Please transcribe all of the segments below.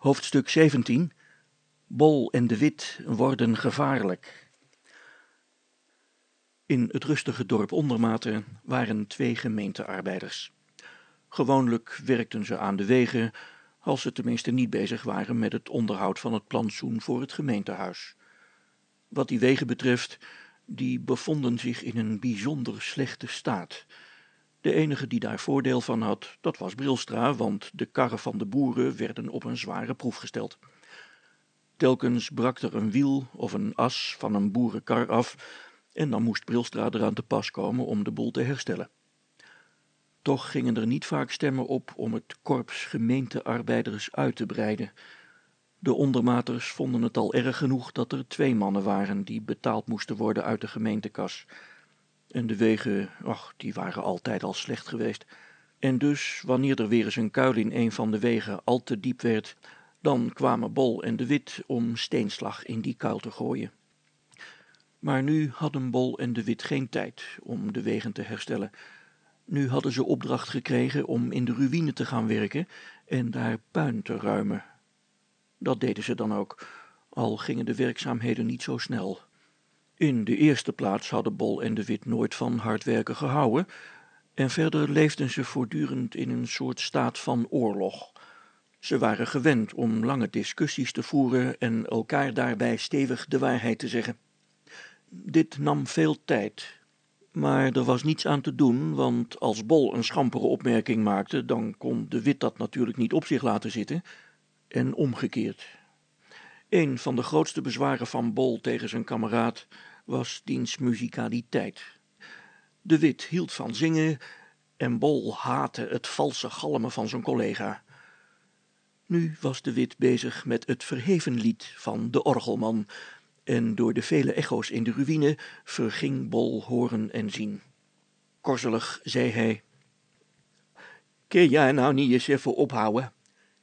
Hoofdstuk 17 Bol en de Wit worden gevaarlijk. In het rustige dorp Ondermaten waren twee gemeentearbeiders. Gewoonlijk werkten ze aan de wegen, als ze tenminste niet bezig waren met het onderhoud van het plantsoen voor het gemeentehuis. Wat die wegen betreft, die bevonden zich in een bijzonder slechte staat. De enige die daar voordeel van had, dat was Brilstra, want de karren van de boeren werden op een zware proef gesteld. Telkens brak er een wiel of een as van een boerenkar af en dan moest Brilstra eraan te pas komen om de boel te herstellen. Toch gingen er niet vaak stemmen op om het korps gemeentearbeiders uit te breiden. De ondermaters vonden het al erg genoeg dat er twee mannen waren die betaald moesten worden uit de gemeentekas. En de wegen, ach, die waren altijd al slecht geweest. En dus, wanneer er weer eens een kuil in een van de wegen al te diep werd, dan kwamen Bol en de Wit om steenslag in die kuil te gooien. Maar nu hadden Bol en de Wit geen tijd om de wegen te herstellen. Nu hadden ze opdracht gekregen om in de ruïne te gaan werken en daar puin te ruimen. Dat deden ze dan ook, al gingen de werkzaamheden niet zo snel. In de eerste plaats hadden Bol en de Wit nooit van hard werken gehouden, en verder leefden ze voortdurend in een soort staat van oorlog. Ze waren gewend om lange discussies te voeren en elkaar daarbij stevig de waarheid te zeggen. Dit nam veel tijd, maar er was niets aan te doen, want als Bol een schampere opmerking maakte, dan kon de Wit dat natuurlijk niet op zich laten zitten, en omgekeerd. Een van de grootste bezwaren van Bol tegen zijn kameraad was diens muzikaliteit. De Wit hield van zingen en Bol haatte het valse galmen van zijn collega. Nu was de Wit bezig met het verheven lied van de orgelman, en door de vele echo's in de ruïne verging Bol horen en zien. Korzelig zei hij: Kun jij nou niet eens even ophouden?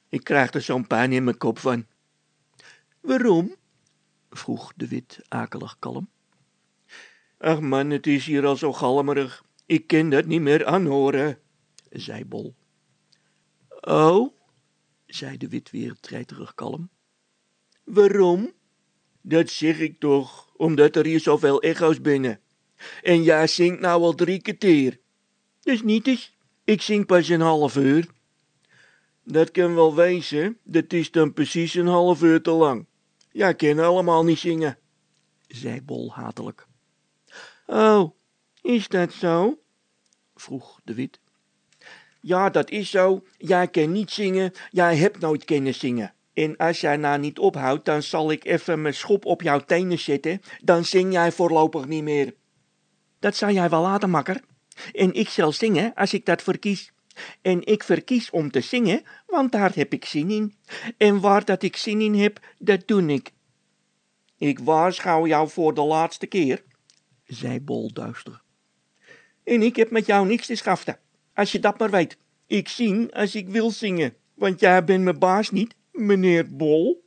Ik krijg er zo'n pijn in mijn kop van. Waarom? vroeg de Wit akelig kalm. Ach man, het is hier al zo galmerig. Ik kan dat niet meer aanhoren, zei Bol. Oh, zei de Wit weer treiterig kalm. Waarom? Dat zeg ik toch, omdat er hier zoveel echo's binnen. En jij zingt nou al drie kwartier. Dus niet eens, ik zing pas een half uur. Dat kan wel wezen, dat is dan precies een half uur te lang. Jij kan allemaal niet zingen, zei Bol hatelijk. Oh, is dat zo? vroeg de Wit. Ja, dat is zo. Jij kan niet zingen, jij hebt nooit kunnen zingen. En als jij nou niet ophoudt, dan zal ik even mijn schop op jouw tenen zetten. Dan zing jij voorlopig niet meer. Dat zou jij wel laten, makker. En ik zal zingen als ik dat verkies. En ik verkies om te zingen, want daar heb ik zin in. En waar dat ik zin in heb, dat doe ik. Ik waarschuw jou voor de laatste keer, zei Bol duister. En ik heb met jou niks te schaften, als je dat maar weet. Ik zing als ik wil zingen, want jij bent mijn baas niet, meneer Bol.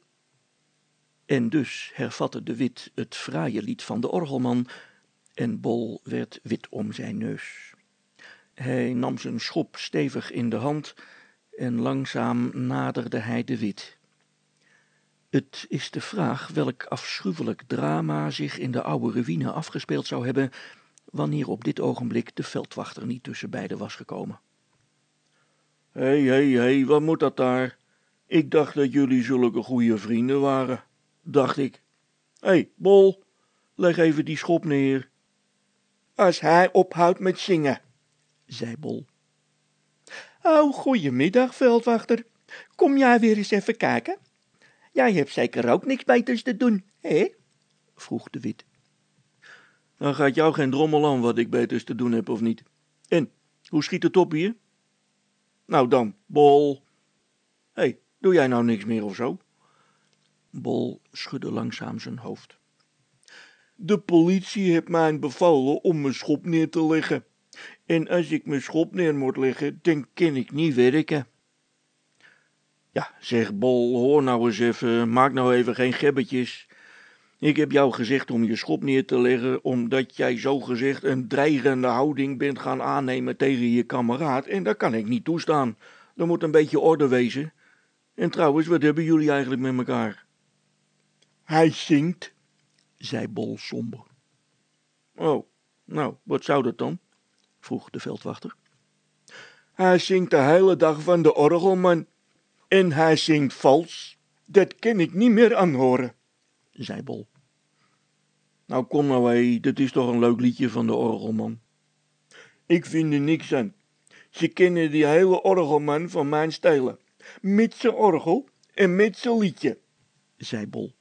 En dus hervatte de wit het fraaie lied van de orgelman, en Bol werd wit om zijn neus. Hij nam zijn schop stevig in de hand, en langzaam naderde hij de wit. Het is de vraag welk afschuwelijk drama zich in de oude ruïne afgespeeld zou hebben, wanneer op dit ogenblik de veldwachter niet tussen beiden was gekomen. Hé, hé, hé, wat moet dat daar? Ik dacht dat jullie zulke goede vrienden waren, dacht ik. Hé, hey, Bol, leg even die schop neer. Als hij ophoudt met zingen, zei Bol. Oh, goedemiddag, veldwachter. Kom jij weer eens even kijken? Jij hebt zeker ook niks beters te doen, hè? vroeg de wit. Dan gaat jou geen drommel aan wat ik beters te doen heb of niet. En, hoe schiet het op hier? Nou dan, Bol. Hé, hey, doe jij nou niks meer of zo? Bol schudde langzaam zijn hoofd. De politie heeft mij bevolen om mijn schop neer te leggen. En als ik mijn schop neer moet leggen, dan kan ik niet werken. Ja, zeg Bol, hoor nou eens even, maak nou even geen gebbetjes. Ik heb jou gezegd om je schop neer te leggen, omdat jij zo gezegd een dreigende houding bent gaan aannemen tegen je kameraad, en dat kan ik niet toestaan. Er moet een beetje orde wezen. En trouwens, wat hebben jullie eigenlijk met elkaar? Hij zingt, zei Bol somber. Oh, nou, wat zou dat dan? vroeg de veldwachter. Hij zingt de hele dag van de orgelman. En hij zingt vals. Dat kan ik niet meer aanhoren, zei Bol. Nou, kom nou hé, dit is toch een leuk liedje van de orgelman. Ik vind er niks aan. Ze kennen die hele orgelman van mijn stelen. Met zijn orgel en met zijn liedje, zei Bol.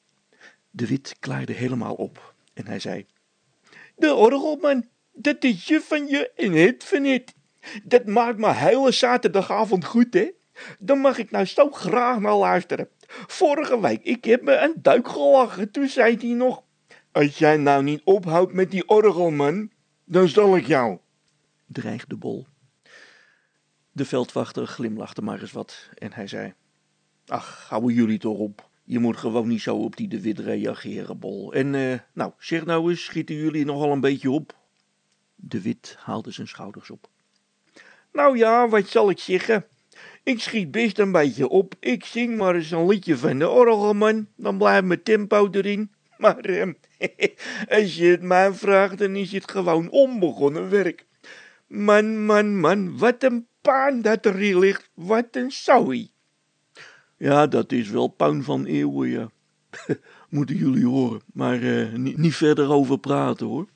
De wit klaarde helemaal op en hij zei: De orgelman, dat is je van je en het van het. Dat maakt me hele zaterdagavond goed, hè? Dan mag ik nou zo graag naar luisteren. Vorige week, ik heb me een duik gelachen. Toen zei hij nog, als jij nou niet ophoudt met die orgelman, dan zal ik jou. Dreigde Bol. De veldwachter glimlachte maar eens wat en hij zei, ach, houden jullie toch op. Je moet gewoon niet zo op die de wit reageren, Bol. En, uh, nou, zeg nou eens, schieten jullie nogal een beetje op? De wit haalde zijn schouders op. Nou ja, wat zal ik zeggen? Ik schiet best een beetje op. Ik zing maar eens een liedje van de orgelman. Dan blijft mijn tempo erin. Maar eh, als je het mij vraagt, dan is het gewoon onbegonnen werk. Man, man, man, wat een paan dat er hier ligt. Wat een zooi. Ja, dat is wel puin van eeuwen, ja. Moeten jullie horen, maar uh, niet, niet verder over praten hoor.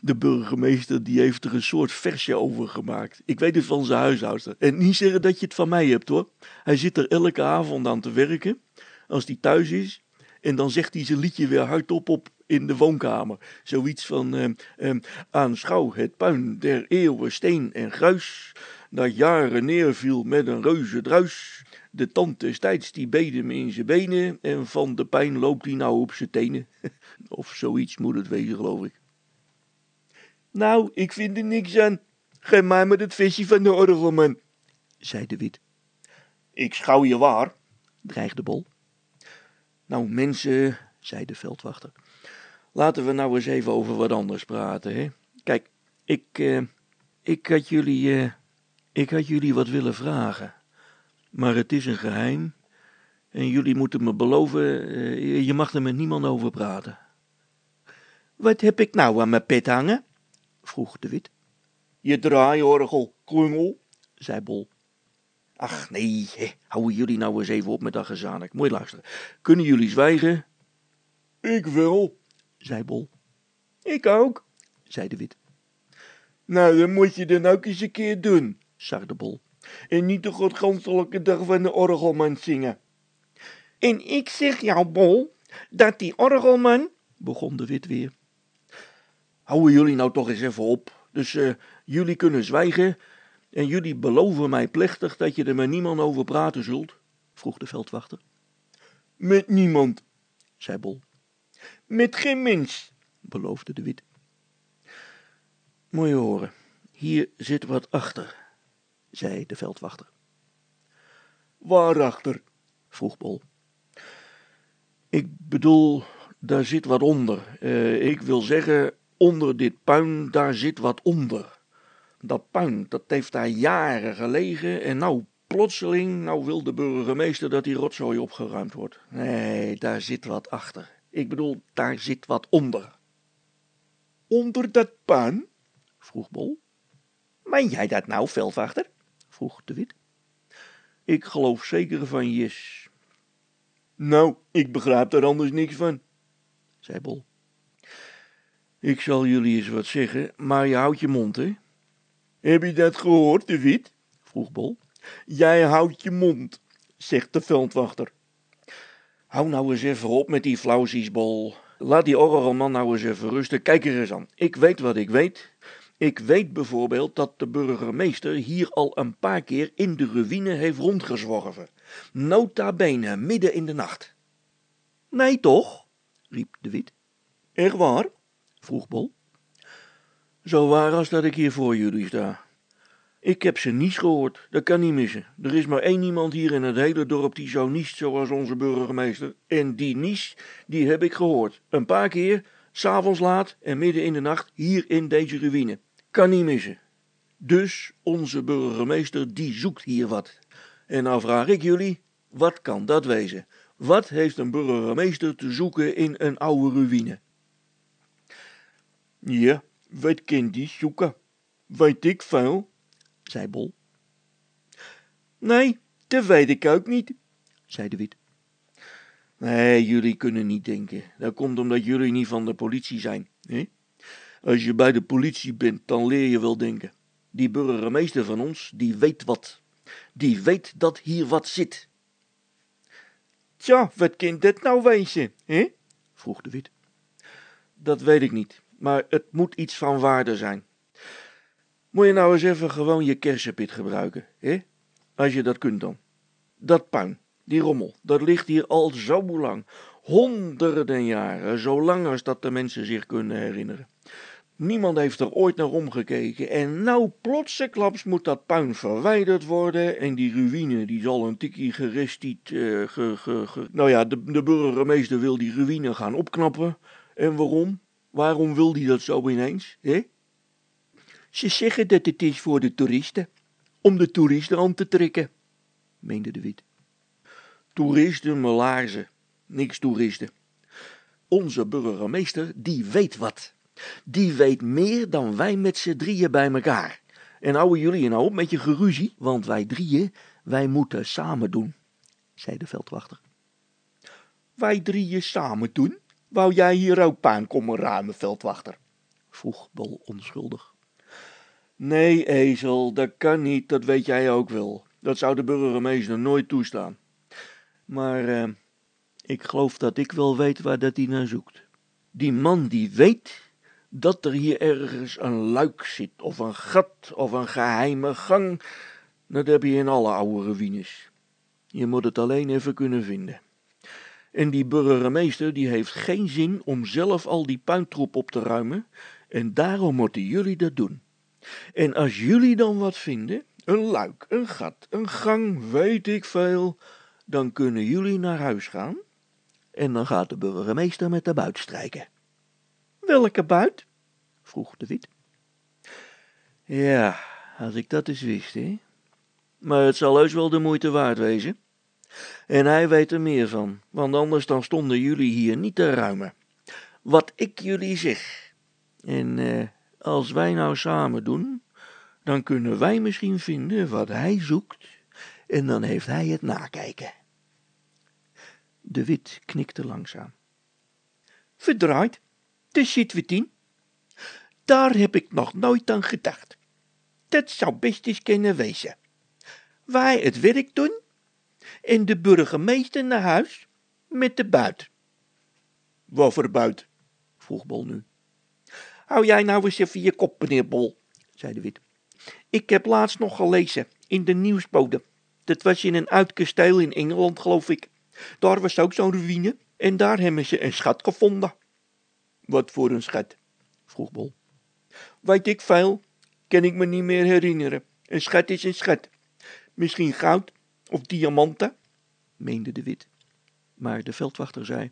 De burgemeester die heeft er een soort versje over gemaakt. Ik weet het van zijn huishoudster. En niet zeggen dat je het van mij hebt hoor. Hij zit er elke avond aan te werken, als hij thuis is. En dan zegt hij zijn liedje weer hardop op in de woonkamer. Zoiets van, uh, uh, aanschouw het puin der eeuwen steen en gruis, dat jaren neerviel met een reuze druis. De tand destijds die beet hem in zijn benen en van de pijn loopt hij nou op zijn tenen. Of zoiets moet het wezen, geloof ik. Nou, ik vind er niks aan. Geef mij met het visje van de orgelman, zei de wit. Ik schouw je waar, dreigde Bol. Nou, mensen, zei de veldwachter, laten we nou eens even over wat anders praten, hè. Kijk, ik, uh, ik had jullie, uh, ik had jullie wat willen vragen. Maar het is een geheim en jullie moeten me beloven, uh, je mag er met niemand over praten. Wat heb ik nou aan mijn pet hangen? vroeg de wit. Je draaiorgel, klungel, zei Bol. Ach nee, hé, houden jullie nou eens even op met dat gezanik. Je luisteren. Kunnen jullie zwijgen? Ik wil, zei Bol. Ik ook, zei de wit. Nou, dan moet je dan ook eens een keer doen, de Bol. En niet de godganselijke dag van de orgelman zingen. En ik zeg jou, Bol, dat die orgelman, begon de wit weer. Houden jullie nou toch eens even op. Dus uh, jullie kunnen zwijgen en jullie beloven mij plechtig dat je er met niemand over praten zult, vroeg de veldwachter. Met niemand, zei Bol. Met geen mens, beloofde de wit. Je horen, hier zit wat achter, zei de veldwachter. Waarachter? vroeg Bol. Ik bedoel, daar zit wat onder. Uh, ik wil zeggen, onder dit puin, daar zit wat onder. Dat puin, dat heeft daar jaren gelegen en nou plotseling, nou wil de burgemeester dat die rotzooi opgeruimd wordt. Nee, daar zit wat achter. Ik bedoel, daar zit wat onder. Onder dat puin? vroeg Bol. Meen jij dat nou, veldwachter? Vroeg de wit. Ik geloof zeker van yes. Nou, ik begrijp er anders niks van, zei Bol. Ik zal jullie eens wat zeggen, maar je houdt je mond, hè? Heb je dat gehoord, de wit? vroeg Bol. Jij houdt je mond, zegt de veldwachter. Hou nou eens even op met die flauwsies, Bol. Laat die orgelman nou eens even rusten. Kijk er eens aan. Ik weet wat ik weet. Ik weet bijvoorbeeld dat de burgemeester hier al een paar keer in de ruïne heeft rondgezworven. Nota bene, midden in de nacht. Nee, toch? riep de wit. Echt waar? vroeg Bol. Zo waar als dat ik hier voor jullie sta. Ik heb ze niets gehoord, dat kan niet missen. Er is maar één iemand hier in het hele dorp die zo niest zoals onze burgemeester. En die nies, die heb ik gehoord. Een paar keer, s'avonds laat en midden in de nacht, hier in deze ruïne. Kan niet missen. Dus onze burgemeester, die zoekt hier wat. En nou vraag ik jullie, Wat kan dat wezen? Wat heeft een burgemeester te zoeken in een oude ruïne? Ja, wat kan die zoeken? Weet ik veel, zei Bol. Nee, dat weet ik ook niet, zei de Wit. Nee, jullie kunnen niet denken. Dat komt omdat jullie niet van de politie zijn. Hè? Als je bij de politie bent, dan leer je wel denken. Die burgemeester van ons, die weet wat. Die weet dat hier wat zit. Tja, wat kind dit nou wezen, hè? vroeg de Wit. Dat weet ik niet, maar het moet iets van waarde zijn. Moet je nou eens even gewoon je kersenpit gebruiken, hè? Als je dat kunt dan. Dat puin, die rommel, dat ligt hier al zo lang. Honderden jaren, zo lang als dat de mensen zich kunnen herinneren. Niemand heeft er ooit naar omgekeken en nou plotseklaps moet dat puin verwijderd worden en die ruïne die zal een tikkie gerestiet, uh, ge, ge, nou ja, de, de burgemeester wil die ruïne gaan opknappen. En waarom? Waarom wil die dat zo ineens, hè? Ze zeggen dat het is voor de toeristen, om de toeristen aan te trekken, meende de wit. Toeristen, melaarzen, niks toeristen. Onze burgemeester, die weet wat. Die weet meer dan wij met z'n drieën bij elkaar. En houden jullie nou op met je geruzie, want wij drieën, wij moeten samen doen, zei de veldwachter. Wij drieën samen doen? Wou jij hier ook paan komen ruimen, veldwachter? vroeg Bol onschuldig. Nee, ezel, dat kan niet, dat weet jij ook wel. Dat zou de burgemeester nooit toestaan. Maar uh, ik geloof dat ik wel weet waar dat hij naar zoekt. Die man die weet dat er hier ergens een luik zit, of een gat, of een geheime gang. Dat heb je in alle oude ruïnes. Je moet het alleen even kunnen vinden. En die burgemeester die heeft geen zin om zelf al die puintroep op te ruimen, en daarom moeten jullie dat doen. En als jullie dan wat vinden, een luik, een gat, een gang, weet ik veel, dan kunnen jullie naar huis gaan, en dan gaat de burgemeester met de buit strijken. Welke buit? vroeg de wit. Ja, als ik dat eens wist, hè. Maar het zal heus wel de moeite waard wezen. En hij weet er meer van, want anders dan stonden jullie hier niet te ruimen. Wat ik jullie zeg. En eh, als wij nou samen doen, dan kunnen wij misschien vinden wat hij zoekt, en dan heeft hij het nakijken. De wit knikte langzaam. Verdraaid, de zit we tien. Daar heb ik nog nooit aan gedacht. Dat zou best eens kunnen wezen. Wij het werk doen en de burgemeester naar huis met de buit. Wat voor buit? vroeg Bol nu. Hou jij nou eens even je kop, meneer Bol, zei de wit. Ik heb laatst nog gelezen in de nieuwsbode. Dat was in een uitkasteel in Engeland, geloof ik. Daar was ook zo'n ruïne en daar hebben ze een schat gevonden. Wat voor een schat? vroeg Bol. Weet ik veel, kan ik me niet meer herinneren. Een schat is een schat. Misschien goud of diamanten, meende de wit. Maar de veldwachter zei,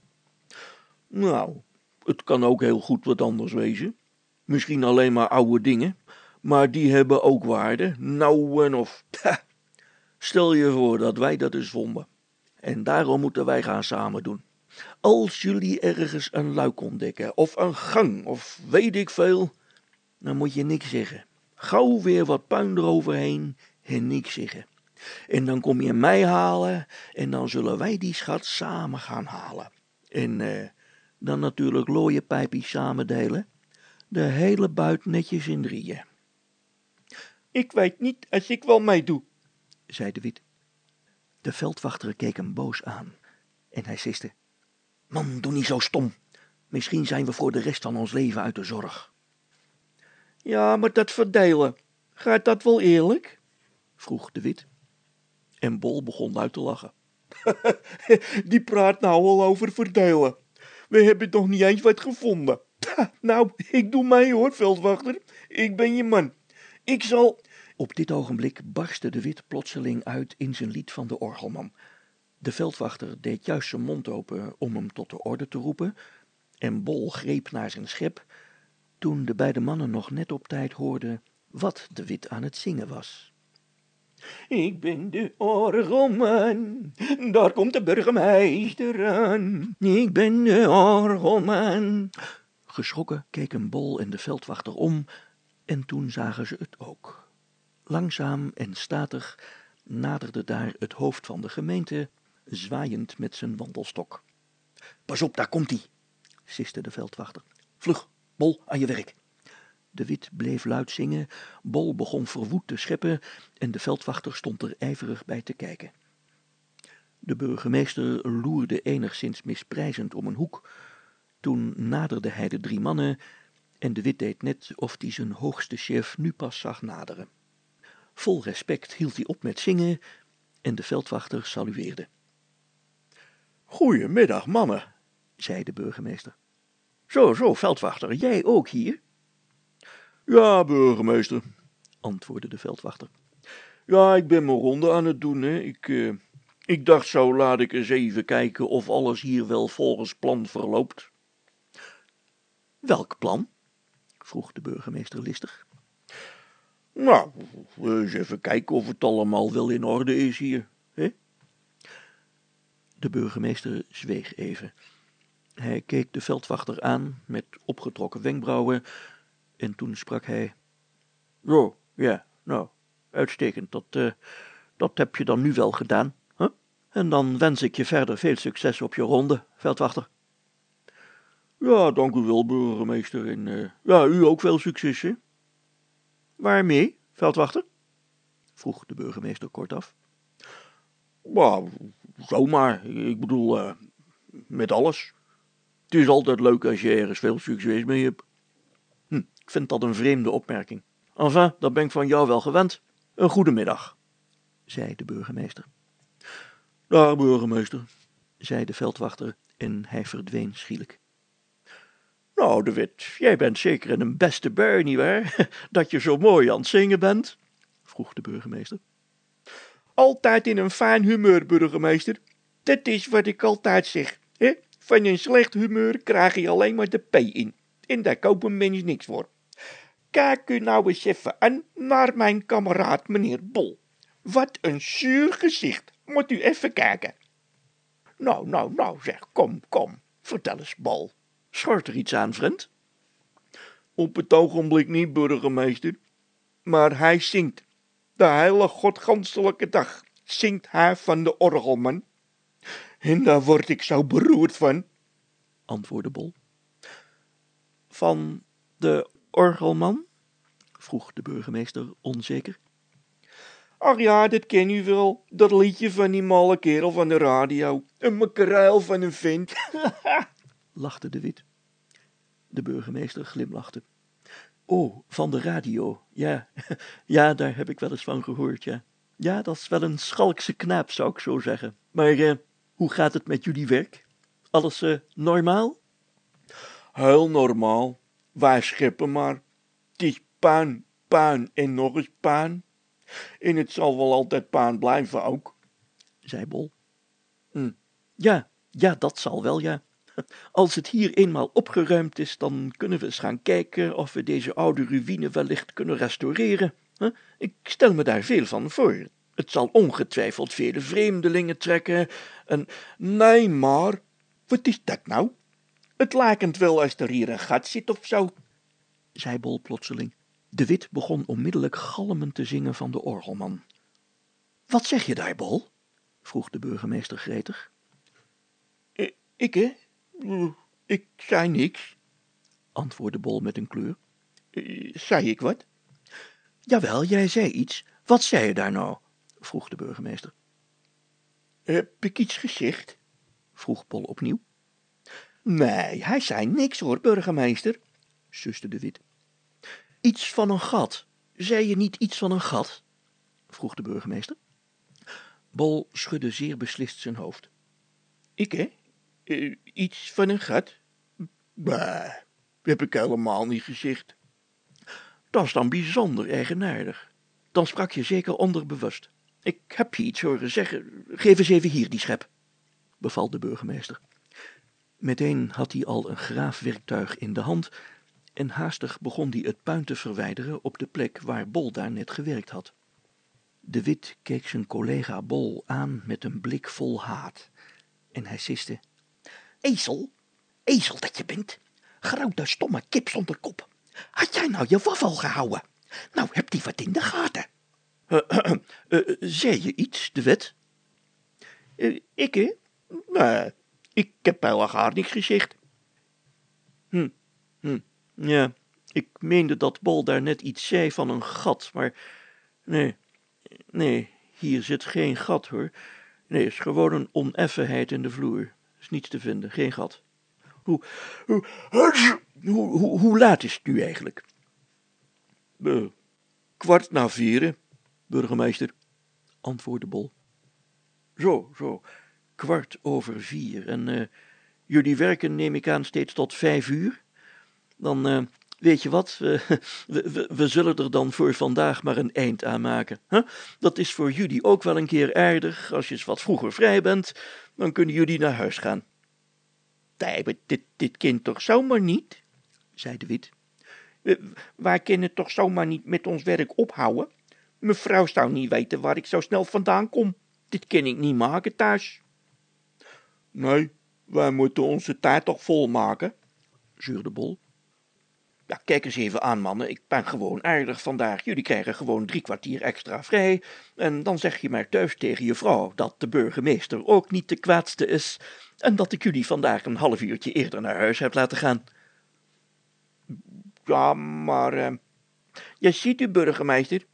nou, het kan ook heel goed wat anders wezen. Misschien alleen maar oude dingen, maar die hebben ook waarde, nauwen of... Stel je voor dat wij dat eens vonden. En daarom moeten wij gaan samen doen. Als jullie ergens een luik ontdekken, of een gang, of weet ik veel, dan moet je niks zeggen. Gauw weer wat puin eroverheen en niks zeggen. En dan kom je mij halen en dan zullen wij die schat samen gaan halen. En eh, dan natuurlijk looie pijpjes samen delen. De hele buit netjes in drieën. Ik weet niet als ik wel meedoe, zei de wit. De veldwachter keek hem boos aan en hij siste. Man, doe niet zo stom. Misschien zijn we voor de rest van ons leven uit de zorg. Ja, maar dat verdelen, gaat dat wel eerlijk? vroeg de wit. En Bol begon uit te lachen. Die praat nou al over verdelen. We hebben nog niet eens wat gevonden. Nou, ik doe mij hoor, veldwachter. Ik ben je man. Ik zal... Op dit ogenblik barstte de wit plotseling uit in zijn lied van de orgelman. De veldwachter deed juist zijn mond open om hem tot de orde te roepen, en Bol greep naar zijn schep, toen de beide mannen nog net op tijd hoorden wat de wit aan het zingen was. Ik ben de orgelman, daar komt de burgemeester aan. Ik ben de orgelman. Geschrokken keken Bol en de veldwachter om en toen zagen ze het ook. Langzaam en statig naderde daar het hoofd van de gemeente, zwaaiend met zijn wandelstok. Pas op, daar komt hij, siste de veldwachter. Vlug, Bol, aan je werk. De wit bleef luid zingen, Bol begon verwoed te scheppen en de veldwachter stond er ijverig bij te kijken. De burgemeester loerde enigszins misprijzend om een hoek. Toen naderde hij de drie mannen en de wit deed net of hij zijn hoogste chef nu pas zag naderen. Vol respect hield hij op met zingen en de veldwachter salueerde. Goedemiddag, mannen, zei de burgemeester. Zo, zo, veldwachter, jij ook hier? Ja, burgemeester, antwoordde de veldwachter. Ja, ik ben mijn ronde aan het doen, hè. Ik, uh, ik dacht zo, laat ik eens even kijken of alles hier wel volgens plan verloopt. Welk plan? vroeg de burgemeester listig. Nou, eens even kijken of het allemaal wel in orde is hier, hè? De burgemeester zweeg even. Hij keek de veldwachter aan met opgetrokken wenkbrauwen en toen sprak hij. Zo, ja, nou, uitstekend, dat, uh, dat heb je dan nu wel gedaan, hè? En dan wens ik je verder veel succes op je ronde, veldwachter. Ja, dank u wel, burgemeester, en uh, ja, u ook veel succes, hè? Waarmee, veldwachter? vroeg de burgemeester kortaf. Nou, zomaar, ik bedoel, uh, met alles. Het is altijd leuk als je ergens veel succes mee hebt. Hm, ik vind dat een vreemde opmerking. Enfin, dat ben ik van jou wel gewend. Een goede middag, zei de burgemeester. Dag, burgemeester, zei de veldwachter en hij verdween schielijk. Nou, de Wit, jij bent zeker in een beste bui, nietwaar? Dat je zo mooi aan het zingen bent? vroeg de burgemeester. Altijd in een fijn humeur, burgemeester. Dat is wat ik altijd zeg. Hè? Van een slecht humeur krijg je alleen maar de P in. En daar koopt een mens niks voor. Kijk u nou eens even aan naar mijn kameraad meneer Bol. Wat een zuur gezicht. Moet u even kijken. Nou, nou, nou zeg, kom, kom. Vertel eens, Bol. Schort er iets aan, vriend? Op het ogenblik niet, burgemeester. Maar hij zingt. De hele godganselijke dag zingt hij van de orgelman. En daar word ik zo beroerd van, antwoordde Bol. Van de orgelman? vroeg de burgemeester onzeker. Ach ja, dat ken u wel, dat liedje van die malle kerel van de radio. Een makkeruil van een vent. lachte de wit. De burgemeester glimlachte. Oh, van de radio, ja, ja, daar heb ik wel eens van gehoord, ja. Ja, dat is wel een schalkse knaap, zou ik zo zeggen. Maar eh, hoe gaat het met jullie werk? Alles uh, normaal? Heel normaal. Wij scheppen maar. Het is puin, puin en nog eens puin. En het zal wel altijd puin blijven ook, zei Bol. Hm. Ja, ja, dat zal wel, ja. Als het hier eenmaal opgeruimd is, dan kunnen we eens gaan kijken of we deze oude ruïne wellicht kunnen restaureren. Ik stel me daar veel van voor. Het zal ongetwijfeld vele vreemdelingen trekken en... Nee, maar, wat is dat nou? Het lijkt wel als er hier een gat zit of zo, zei Bol plotseling. De wit begon onmiddellijk galmend te zingen van de orgelman. Wat zeg je daar, Bol? vroeg de burgemeester gretig. Ik, hè? Ik zei niks, antwoordde Bol met een kleur. Zei ik wat? Jawel, jij zei iets. Wat zei je daar nou? vroeg de burgemeester. Heb ik iets gezegd? vroeg Bol opnieuw. Nee, hij zei niks hoor, burgemeester, suste de wit. Iets van een gat. Zei je niet iets van een gat? vroeg de burgemeester. Bol schudde zeer beslist zijn hoofd. Ik, hè? Iets van een gat? Bah, heb ik helemaal niet gezegd. Dat is dan bijzonder eigenaardig. Dan sprak je zeker onderbewust. Ik heb je iets horen zeggen. Geef eens even hier die schep, beval de burgemeester. Meteen had hij al een graafwerktuig in de hand en haastig begon hij het puin te verwijderen op de plek waar Bol daar net gewerkt had. De Wit keek zijn collega Bol aan met een blik vol haat. En hij siste. Ezel, ezel dat je bent. Grote stomme kip zonder kop. Had jij nou je waffel gehouden? Nou hebt die wat in de gaten. Uh, zei je iets, de wet? Uh, ik, hè? Nee, ik heb helemaal niks gezegd. Hm, hm, ja, ik meende dat Bol daar net iets zei van een gat, maar nee, nee, hier zit geen gat hoor. Nee, is gewoon een oneffenheid in de vloer. Is niets te vinden, geen gat. Hoe, hoe, hoe, laat is het nu eigenlijk? Uh, kwart na vieren, burgemeester, antwoordde Bol. Zo, zo, kwart over vier. En uh, jullie werken, neem ik aan, steeds tot vijf uur? Dan, uh, weet je wat, we, we, we, zullen er dan voor vandaag maar een eind aan maken. Huh? Dat is voor jullie ook wel een keer aardig. Als je eens wat vroeger vrij bent, dan kunnen jullie naar huis gaan. Nee, dit, dit kind toch zomaar niet, zei de wit. Wij kunnen toch zomaar niet met ons werk ophouden? Mevrouw zou niet weten waar ik zo snel vandaan kom. Dit kan ik niet maken thuis. Nee, wij moeten onze tijd toch volmaken, zuurde Bol. Kijk eens even aan, mannen. Ik ben gewoon aardig vandaag. Jullie krijgen gewoon drie kwartier extra vrij. En dan zeg je maar thuis tegen je vrouw dat de burgemeester ook niet de kwaadste is. En dat ik jullie vandaag een half uurtje eerder naar huis heb laten gaan. Ja, maar... Uh... Ja, ziet u, burgemeester.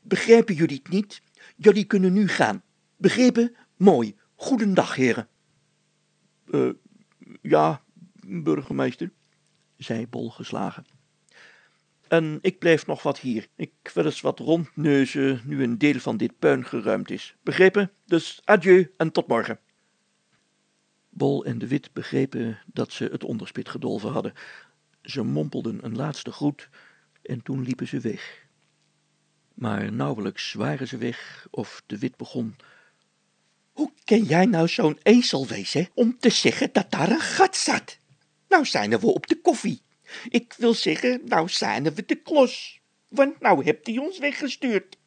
Begrijpen jullie het niet? Jullie kunnen nu gaan. Begrepen? Mooi. Goedendag, heren. Uh, ja, burgemeester, zei Bol geslagen. En ik blijf nog wat hier. Ik wil eens wat rondneuzen nu een deel van dit puin geruimd is. Begrepen? Dus adieu en tot morgen. Bol en de Wit begrepen dat ze het onderspit gedolven hadden. Ze mompelden een laatste groet en toen liepen ze weg. Maar nauwelijks waren ze weg of de Wit begon. Hoe ken jij nou zo'n ezel wezen om te zeggen dat daar een gat zat? Nou zijn we op de koffie. Ik wil zeggen, nou zijn we de klos. Want nou hebt hij ons weggestuurd.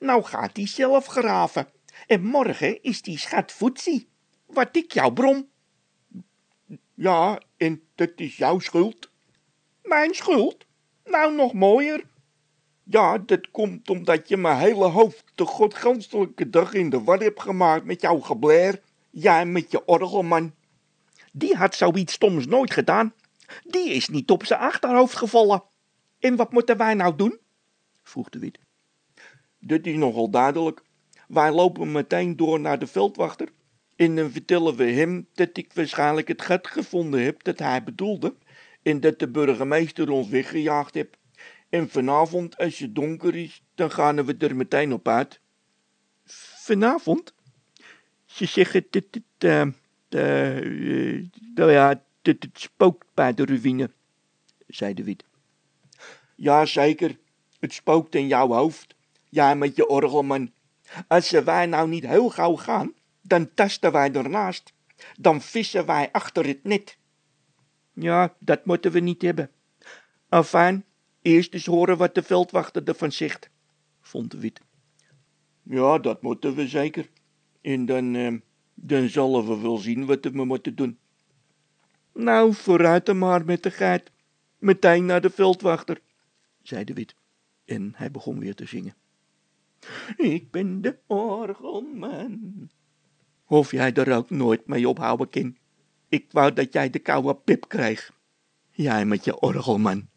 Nou gaat hij zelf graven. En morgen is die schat voetsie. Wat ik jou brom. Ja, en dat is jouw schuld. Mijn schuld? Nou, nog mooier. Ja, dat komt omdat je mijn hele hoofd de godganselijke dag in de war hebt gemaakt met jouw geblair. Jij met je orgelman. Die had zoiets stoms nooit gedaan. Die is niet op zijn achterhoofd gevallen. En wat moeten wij nou doen? vroeg de wit. Dit is nogal duidelijk. Wij lopen meteen door naar de veldwachter. En dan vertellen we hem dat ik waarschijnlijk het gat gevonden heb dat hij bedoelde. En dat de burgemeester ons weggejaagd heeft. En vanavond, als het donker is, dan gaan we er meteen op uit. Vanavond? Ze zeggen dat het, uh, nou ja, dat het spookt bij de ruïne, zei de wit. Ja, zeker. Het spookt in jouw hoofd. Jij met je orgelman. Als wij nou niet heel gauw gaan, dan tasten wij ernaast. Dan vissen wij achter het net. Ja, dat moeten we niet hebben. Enfin, eerst eens horen wat de veldwachter ervan zegt, vond de wit. Ja, dat moeten we zeker. En dan, uh, dan zullen we wel zien wat we moeten doen. Nou, vooruit dan maar met de geit. Meteen naar de veldwachter, zei de wit. En hij begon weer te zingen. Ik ben de orgelman. Of jij er ook nooit mee ophouden kind. Ik wou dat jij de koude pip kreeg. Jij met je orgelman.